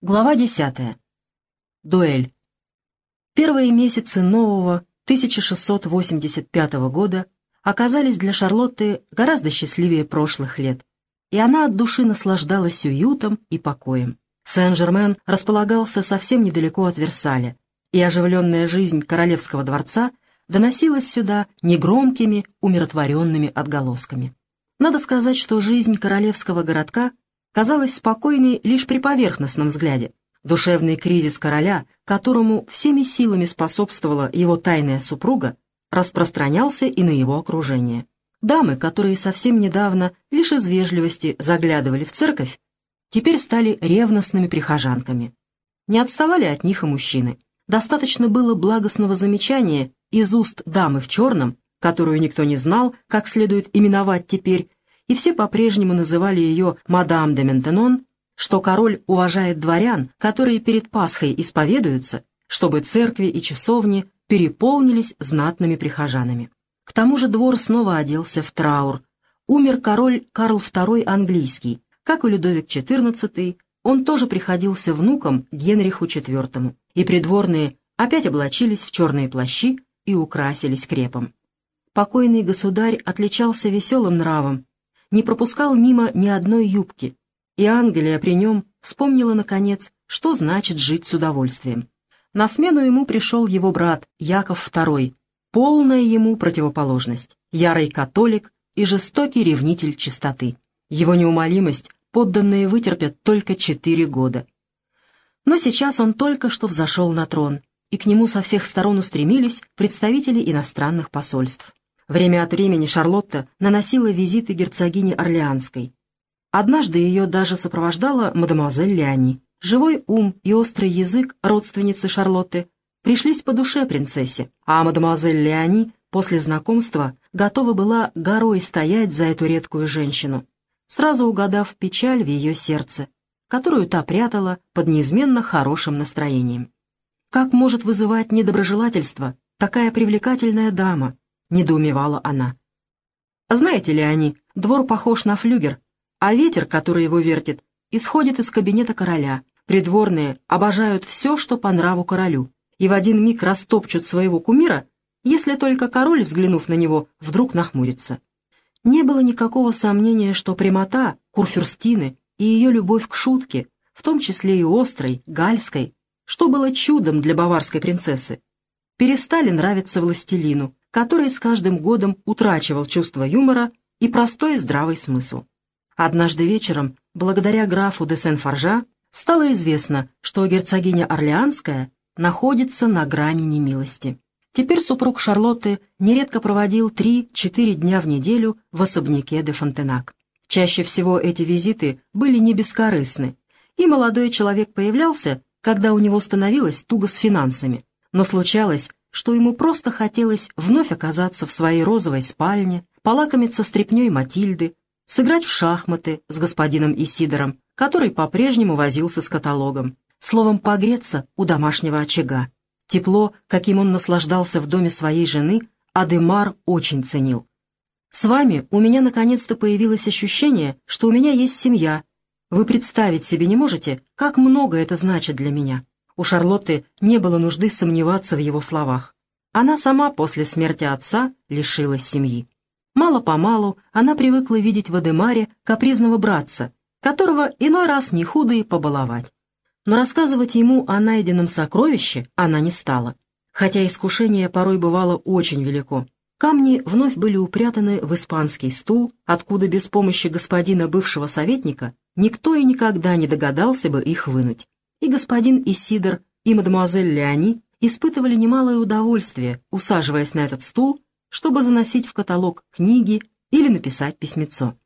Глава 10. Дуэль. Первые месяцы нового 1685 года оказались для Шарлотты гораздо счастливее прошлых лет, и она от души наслаждалась уютом и покоем. Сен-Жермен располагался совсем недалеко от Версаля, и оживленная жизнь королевского дворца доносилась сюда негромкими, умиротворенными отголосками. Надо сказать, что жизнь королевского городка казалась спокойной лишь при поверхностном взгляде. Душевный кризис короля, которому всеми силами способствовала его тайная супруга, распространялся и на его окружение. Дамы, которые совсем недавно лишь из вежливости заглядывали в церковь, теперь стали ревностными прихожанками. Не отставали от них и мужчины. Достаточно было благостного замечания из уст дамы в черном, которую никто не знал, как следует именовать теперь, и все по-прежнему называли ее мадам де Ментенон, что король уважает дворян, которые перед Пасхой исповедуются, чтобы церкви и часовни переполнились знатными прихожанами. К тому же двор снова оделся в траур. Умер король Карл II английский, как и Людовик XIV, он тоже приходился внуком Генриху IV, и придворные опять облачились в черные плащи и украсились крепом. Покойный государь отличался веселым нравом, не пропускал мимо ни одной юбки, и Англия при нем вспомнила, наконец, что значит жить с удовольствием. На смену ему пришел его брат Яков II, полная ему противоположность, ярый католик и жестокий ревнитель чистоты. Его неумолимость подданные вытерпят только четыре года. Но сейчас он только что взошел на трон, и к нему со всех сторон устремились представители иностранных посольств. Время от времени Шарлотта наносила визиты герцогине Орлеанской. Однажды ее даже сопровождала мадемуазель Леони. Живой ум и острый язык родственницы Шарлотты пришлись по душе принцессе, а мадемуазель Леони после знакомства готова была горой стоять за эту редкую женщину, сразу угадав печаль в ее сердце, которую та прятала под неизменно хорошим настроением. Как может вызывать недоброжелательство такая привлекательная дама, — недоумевала она. «Знаете ли они, двор похож на флюгер, а ветер, который его вертит, исходит из кабинета короля. Придворные обожают все, что по нраву королю, и в один миг растопчут своего кумира, если только король, взглянув на него, вдруг нахмурится». Не было никакого сомнения, что прямота Курфюрстины и ее любовь к шутке, в том числе и острой, гальской, что было чудом для баварской принцессы, перестали нравиться властелину, который с каждым годом утрачивал чувство юмора и простой здравый смысл. Однажды вечером, благодаря графу де Сен-Форжа, стало известно, что герцогиня Орлеанская находится на грани немилости. Теперь супруг Шарлотты нередко проводил 3-4 дня в неделю в особняке де Фонтенак. Чаще всего эти визиты были не бескорыстны, и молодой человек появлялся, когда у него становилось туго с финансами. Но случалось, что ему просто хотелось вновь оказаться в своей розовой спальне, полакомиться стряпней Матильды, сыграть в шахматы с господином Исидором, который по-прежнему возился с каталогом, словом, погреться у домашнего очага. Тепло, каким он наслаждался в доме своей жены, Адемар очень ценил. «С вами у меня наконец-то появилось ощущение, что у меня есть семья. Вы представить себе не можете, как много это значит для меня». У Шарлотты не было нужды сомневаться в его словах. Она сама после смерти отца лишилась семьи. Мало-помалу она привыкла видеть в Адемаре капризного братца, которого иной раз не худо и побаловать. Но рассказывать ему о найденном сокровище она не стала, хотя искушение порой бывало очень велико. Камни вновь были упрятаны в испанский стул, откуда без помощи господина бывшего советника никто и никогда не догадался бы их вынуть и господин Исидор, и мадемуазель Леони испытывали немалое удовольствие, усаживаясь на этот стул, чтобы заносить в каталог книги или написать письмецо.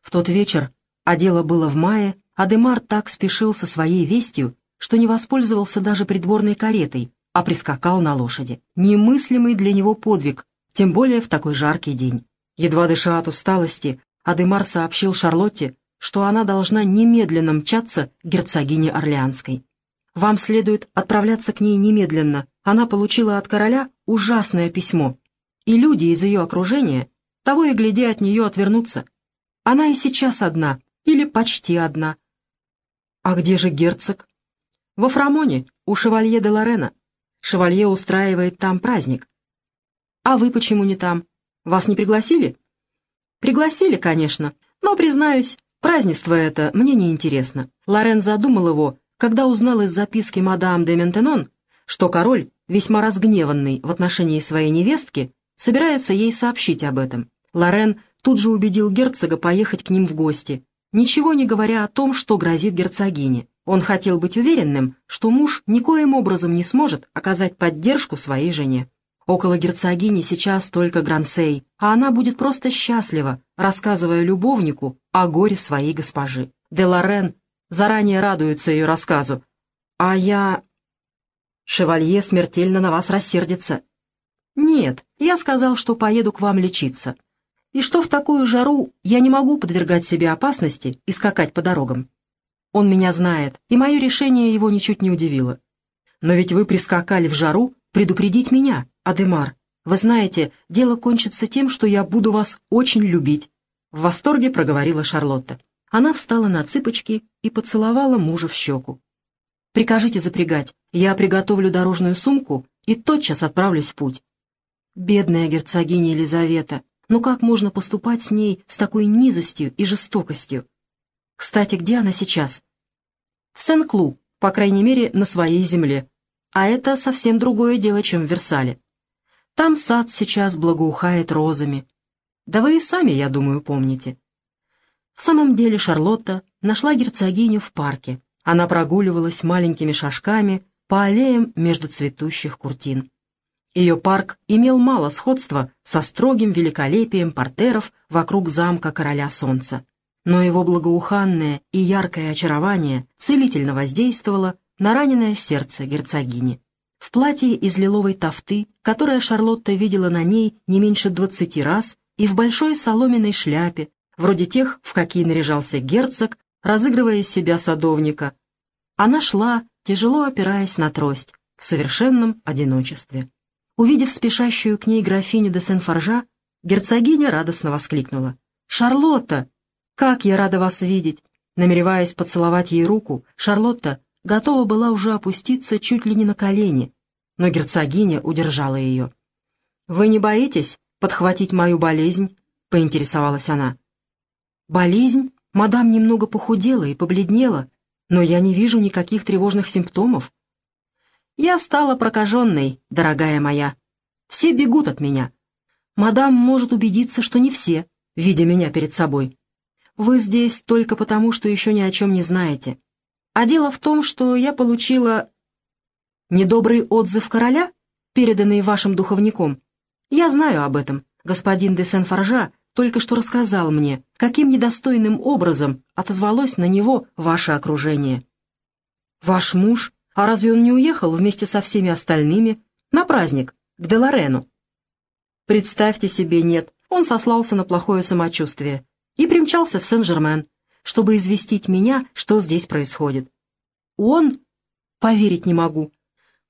В тот вечер, а дело было в мае, Адемар так спешил со своей вестью, что не воспользовался даже придворной каретой, а прискакал на лошади. Немыслимый для него подвиг, тем более в такой жаркий день. Едва дыша от усталости, Адемар сообщил Шарлотте, что она должна немедленно мчаться к герцогине Орлеанской. Вам следует отправляться к ней немедленно. Она получила от короля ужасное письмо, и люди из ее окружения того и гляди от нее отвернутся. Она и сейчас одна, или почти одна. А где же герцог? Во Фрамоне, у шевалье де Лорена. Шевалье устраивает там праздник. А вы почему не там? Вас не пригласили? Пригласили, конечно, но, признаюсь, празднество это мне не интересно. Лорен задумал его, когда узнал из записки мадам де Ментенон, что король, весьма разгневанный в отношении своей невестки, собирается ей сообщить об этом. Лорен тут же убедил герцога поехать к ним в гости, ничего не говоря о том, что грозит герцогине. Он хотел быть уверенным, что муж никоим образом не сможет оказать поддержку своей жене. Около герцогини сейчас только Грансей, а она будет просто счастлива, рассказывая любовнику о горе своей госпожи. Де Лорен заранее радуется ее рассказу. А я... Шевалье смертельно на вас рассердится. Нет, я сказал, что поеду к вам лечиться. И что в такую жару я не могу подвергать себе опасности и скакать по дорогам. Он меня знает, и мое решение его ничуть не удивило. Но ведь вы прискакали в жару предупредить меня, Адемар. Вы знаете, дело кончится тем, что я буду вас очень любить. В восторге проговорила Шарлотта. Она встала на цыпочки и поцеловала мужа в щеку. «Прикажите запрягать, я приготовлю дорожную сумку и тотчас отправлюсь в путь». Бедная герцогиня Елизавета, ну как можно поступать с ней с такой низостью и жестокостью? Кстати, где она сейчас? В Сен-Клу, по крайней мере, на своей земле. А это совсем другое дело, чем в Версале. Там сад сейчас благоухает розами. Да вы и сами, я думаю, помните. В самом деле Шарлотта нашла герцогиню в парке. Она прогуливалась маленькими шажками по аллеям между цветущих куртин. Ее парк имел мало сходства со строгим великолепием портеров вокруг замка короля солнца. Но его благоуханное и яркое очарование целительно воздействовало на раненое сердце герцогини. В платье из лиловой тафты, которое Шарлотта видела на ней не меньше двадцати раз, и в большой соломенной шляпе, вроде тех, в какие наряжался герцог, разыгрывая себя садовника. Она шла, тяжело опираясь на трость, в совершенном одиночестве. Увидев спешащую к ней графиню де Сен-Форжа, герцогиня радостно воскликнула. «Шарлотта! Как я рада вас видеть!» Намереваясь поцеловать ей руку, Шарлотта готова была уже опуститься чуть ли не на колени, но герцогиня удержала ее. «Вы не боитесь подхватить мою болезнь?» — поинтересовалась она. «Болезнь? Мадам немного похудела и побледнела, но я не вижу никаких тревожных симптомов». «Я стала прокаженной, дорогая моя. Все бегут от меня. Мадам может убедиться, что не все, видя меня перед собой. Вы здесь только потому, что еще ни о чем не знаете. А дело в том, что я получила недобрый отзыв короля, переданный вашим духовником. Я знаю об этом. Господин де Сен-Форжа только что рассказал мне, каким недостойным образом отозвалось на него ваше окружение. Ваш муж? А разве он не уехал вместе со всеми остальными на праздник, к Деларену? Представьте себе, нет, он сослался на плохое самочувствие и примчался в Сен-Жермен, чтобы известить меня, что здесь происходит. Он? Поверить не могу.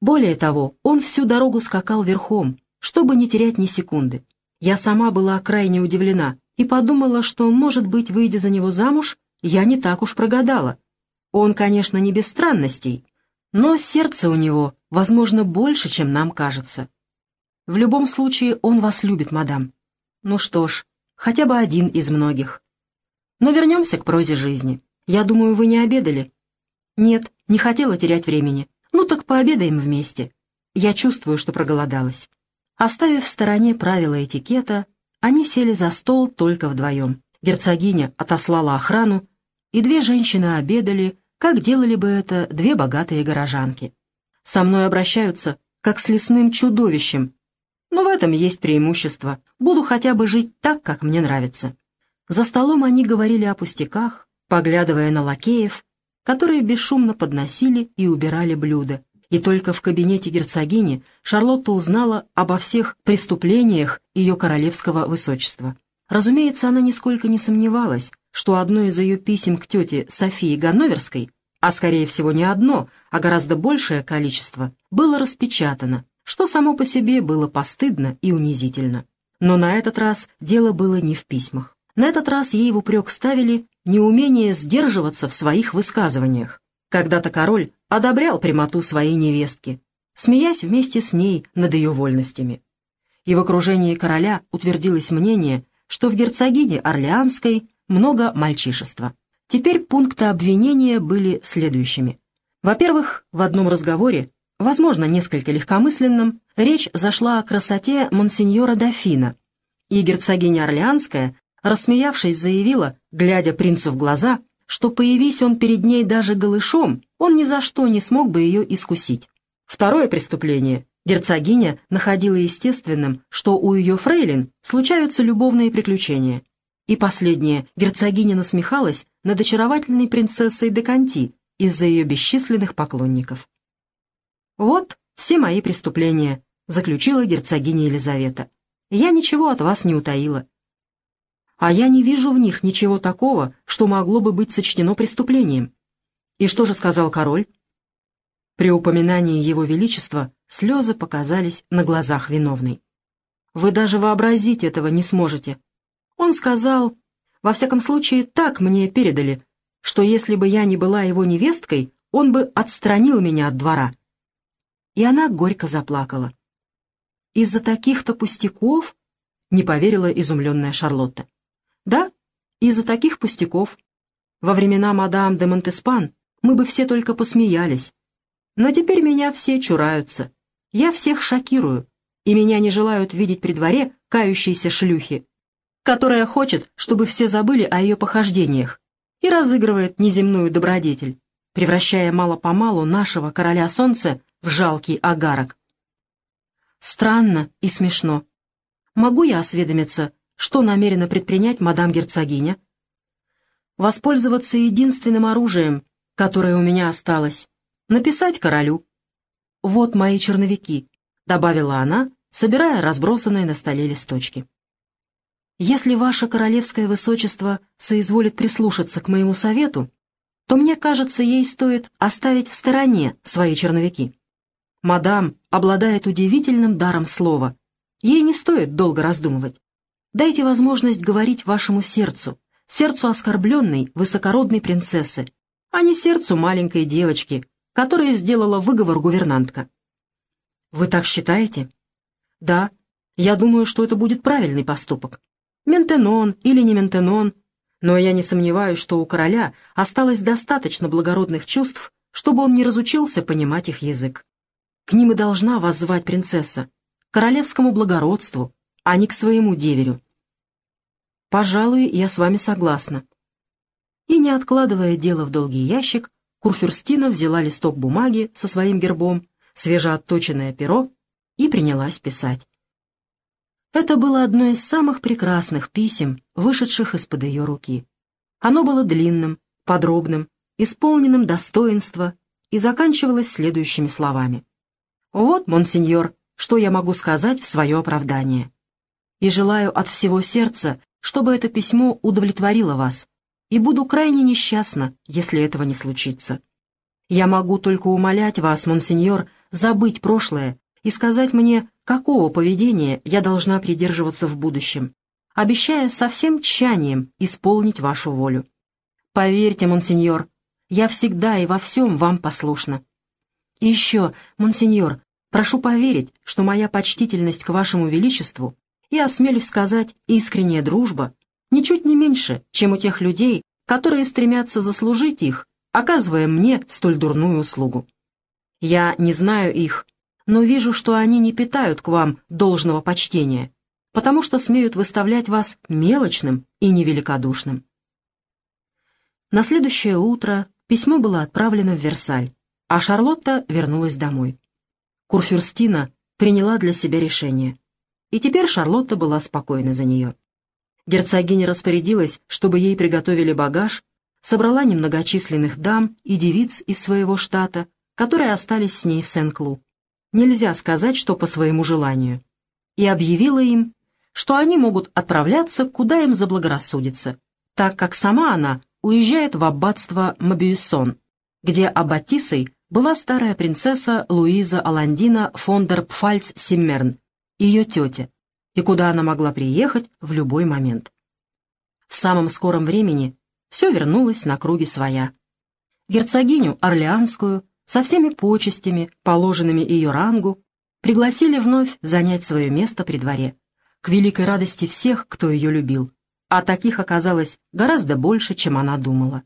Более того, он всю дорогу скакал верхом, чтобы не терять ни секунды. Я сама была крайне удивлена и подумала, что, может быть, выйдя за него замуж, я не так уж прогадала. Он, конечно, не без странностей, но сердце у него, возможно, больше, чем нам кажется. В любом случае, он вас любит, мадам. Ну что ж, хотя бы один из многих. Но вернемся к прозе жизни. Я думаю, вы не обедали?» «Нет, не хотела терять времени. Ну так пообедаем вместе. Я чувствую, что проголодалась». Оставив в стороне правила этикета, они сели за стол только вдвоем. Герцогиня отослала охрану, и две женщины обедали, как делали бы это две богатые горожанки. Со мной обращаются, как с лесным чудовищем, но в этом есть преимущество. Буду хотя бы жить так, как мне нравится. За столом они говорили о пустяках, поглядывая на лакеев, которые бесшумно подносили и убирали блюда. И только в кабинете герцогини Шарлотта узнала обо всех преступлениях ее королевского высочества. Разумеется, она нисколько не сомневалась, что одно из ее писем к тете Софии Ганноверской, а скорее всего не одно, а гораздо большее количество, было распечатано, что само по себе было постыдно и унизительно. Но на этот раз дело было не в письмах. На этот раз ей в упрек ставили неумение сдерживаться в своих высказываниях. Когда-то король одобрял прямоту своей невестки, смеясь вместе с ней над ее вольностями. И в окружении короля утвердилось мнение, что в герцогине Орлеанской много мальчишества. Теперь пункты обвинения были следующими. Во-первых, в одном разговоре, возможно, несколько легкомысленном, речь зашла о красоте монсеньора Дофина, и герцогиня Орлеанская, рассмеявшись, заявила, глядя принцу в глаза, что, появись он перед ней даже голышом, он ни за что не смог бы ее искусить. Второе преступление. Герцогиня находила естественным, что у ее фрейлин случаются любовные приключения. И последнее. Герцогиня насмехалась над очаровательной принцессой Деканти из-за ее бесчисленных поклонников. «Вот все мои преступления», — заключила герцогиня Елизавета. «Я ничего от вас не утаила а я не вижу в них ничего такого, что могло бы быть сочтено преступлением. И что же сказал король? При упоминании его величества слезы показались на глазах виновной. Вы даже вообразить этого не сможете. Он сказал, во всяком случае, так мне передали, что если бы я не была его невесткой, он бы отстранил меня от двора. И она горько заплакала. «Из-за таких-то пустяков?» — не поверила изумленная Шарлотта. Да, из-за таких пустяков. Во времена мадам де Монтеспан мы бы все только посмеялись. Но теперь меня все чураются. Я всех шокирую, и меня не желают видеть при дворе кающейся шлюхи, которая хочет, чтобы все забыли о ее похождениях и разыгрывает неземную добродетель, превращая мало-помалу нашего короля солнца в жалкий агарок. Странно и смешно. Могу я осведомиться, что намерена предпринять мадам герцогиня? Воспользоваться единственным оружием, которое у меня осталось. Написать королю. «Вот мои черновики», — добавила она, собирая разбросанные на столе листочки. «Если ваше королевское высочество соизволит прислушаться к моему совету, то, мне кажется, ей стоит оставить в стороне свои черновики. Мадам обладает удивительным даром слова. Ей не стоит долго раздумывать. Дайте возможность говорить вашему сердцу, сердцу оскорбленной высокородной принцессы, а не сердцу маленькой девочки, которая сделала выговор гувернантка. Вы так считаете? Да, я думаю, что это будет правильный поступок. Ментенон или не Ментенон, но я не сомневаюсь, что у короля осталось достаточно благородных чувств, чтобы он не разучился понимать их язык. К ним и должна воззвать принцесса, королевскому благородству, а не к своему деверю. Пожалуй, я с вами согласна. И не откладывая дело в долгий ящик, Курфюрстина взяла листок бумаги со своим гербом, свежеотточенное перо и принялась писать. Это было одно из самых прекрасных писем, вышедших из-под ее руки. Оно было длинным, подробным, исполненным достоинства и заканчивалось следующими словами. «Вот, монсеньор, что я могу сказать в свое оправдание и желаю от всего сердца, чтобы это письмо удовлетворило вас, и буду крайне несчастна, если этого не случится. Я могу только умолять вас, монсеньор, забыть прошлое и сказать мне, какого поведения я должна придерживаться в будущем, обещая со всем тщанием исполнить вашу волю. Поверьте, монсеньор, я всегда и во всем вам послушна. И еще, монсеньор, прошу поверить, что моя почтительность к вашему величеству и, осмелюсь сказать, искренняя дружба ничуть не меньше, чем у тех людей, которые стремятся заслужить их, оказывая мне столь дурную услугу. Я не знаю их, но вижу, что они не питают к вам должного почтения, потому что смеют выставлять вас мелочным и невеликодушным. На следующее утро письмо было отправлено в Версаль, а Шарлотта вернулась домой. Курфюрстина приняла для себя решение и теперь Шарлотта была спокойна за нее. Герцогиня распорядилась, чтобы ей приготовили багаж, собрала немногочисленных дам и девиц из своего штата, которые остались с ней в Сен-Клу. Нельзя сказать, что по своему желанию. И объявила им, что они могут отправляться, куда им заблагорассудится, так как сама она уезжает в аббатство Мобиюсон, где аббатисой была старая принцесса Луиза Аландина фон дер Пфальц-Симмерн, ее тетя, и куда она могла приехать в любой момент. В самом скором времени все вернулось на круги своя. Герцогиню Орлеанскую со всеми почестями, положенными ее рангу, пригласили вновь занять свое место при дворе, к великой радости всех, кто ее любил, а таких оказалось гораздо больше, чем она думала.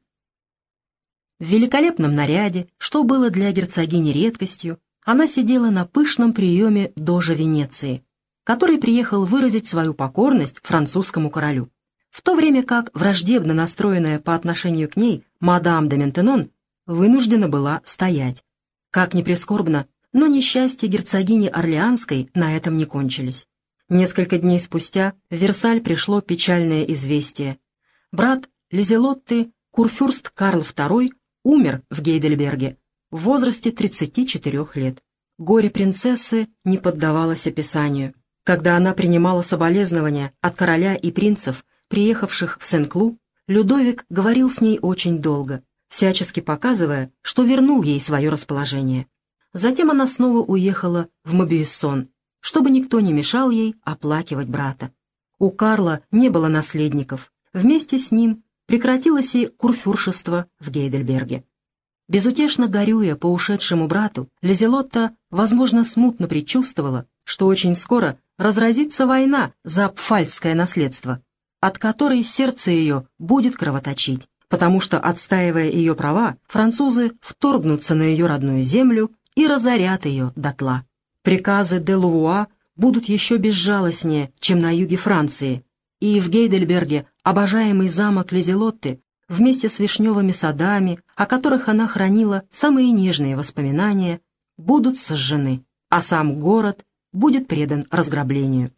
В великолепном наряде, что было для герцогини редкостью, она сидела на пышном приеме дожа Венеции, который приехал выразить свою покорность французскому королю. В то время как враждебно настроенная по отношению к ней мадам де Ментенон вынуждена была стоять. Как ни прискорбно, но несчастья герцогини Орлеанской на этом не кончились. Несколько дней спустя в Версаль пришло печальное известие. Брат Лизелотты, курфюрст Карл II, умер в Гейдельберге в возрасте 34 лет. Горе принцессы не поддавалось описанию. Когда она принимала соболезнования от короля и принцев, приехавших в Сен-Клу, Людовик говорил с ней очень долго, всячески показывая, что вернул ей свое расположение. Затем она снова уехала в Мобиессон, чтобы никто не мешал ей оплакивать брата. У Карла не было наследников. Вместе с ним прекратилось и курфюршество в Гейдельберге. Безутешно горюя по ушедшему брату, Лизелотта, возможно, смутно предчувствовала, что очень скоро разразится война за пфальцкое наследство, от которой сердце ее будет кровоточить, потому что, отстаивая ее права, французы вторгнутся на ее родную землю и разорят ее дотла. Приказы де Лувуа будут еще безжалостнее, чем на юге Франции, и в Гейдельберге обожаемый замок Лизелотты вместе с вишневыми садами, о которых она хранила самые нежные воспоминания, будут сожжены, а сам город будет предан разграблению.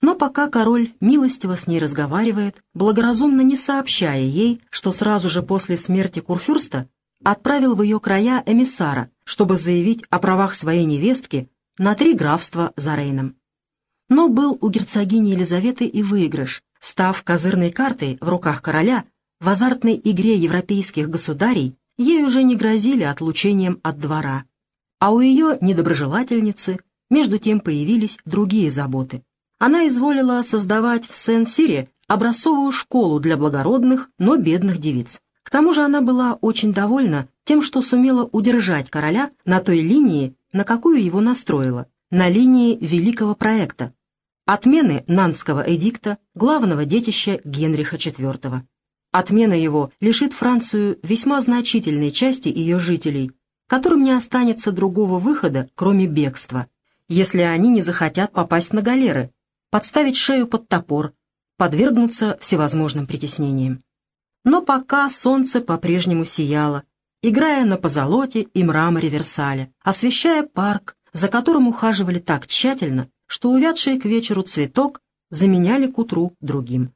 Но пока король милостиво с ней разговаривает, благоразумно не сообщая ей, что сразу же после смерти Курфюрста отправил в ее края эмиссара, чтобы заявить о правах своей невестки на три графства за Рейном. Но был у герцогини Елизаветы и выигрыш, став козырной картой в руках короля в азартной игре европейских государей, ей уже не грозили отлучением от двора. А у ее недоброжелательницы между тем появились другие заботы. Она изволила создавать в Сен-Сире образцовую школу для благородных, но бедных девиц. К тому же она была очень довольна тем, что сумела удержать короля на той линии, на какую его настроила, на линии великого проекта, отмены Нанского эдикта, главного детища Генриха IV. Отмена его лишит Францию весьма значительной части ее жителей, которым не останется другого выхода, кроме бегства если они не захотят попасть на галеры, подставить шею под топор, подвергнуться всевозможным притеснениям. Но пока солнце по-прежнему сияло, играя на позолоте и мраморе Версаля, освещая парк, за которым ухаживали так тщательно, что увядший к вечеру цветок заменяли к утру другим.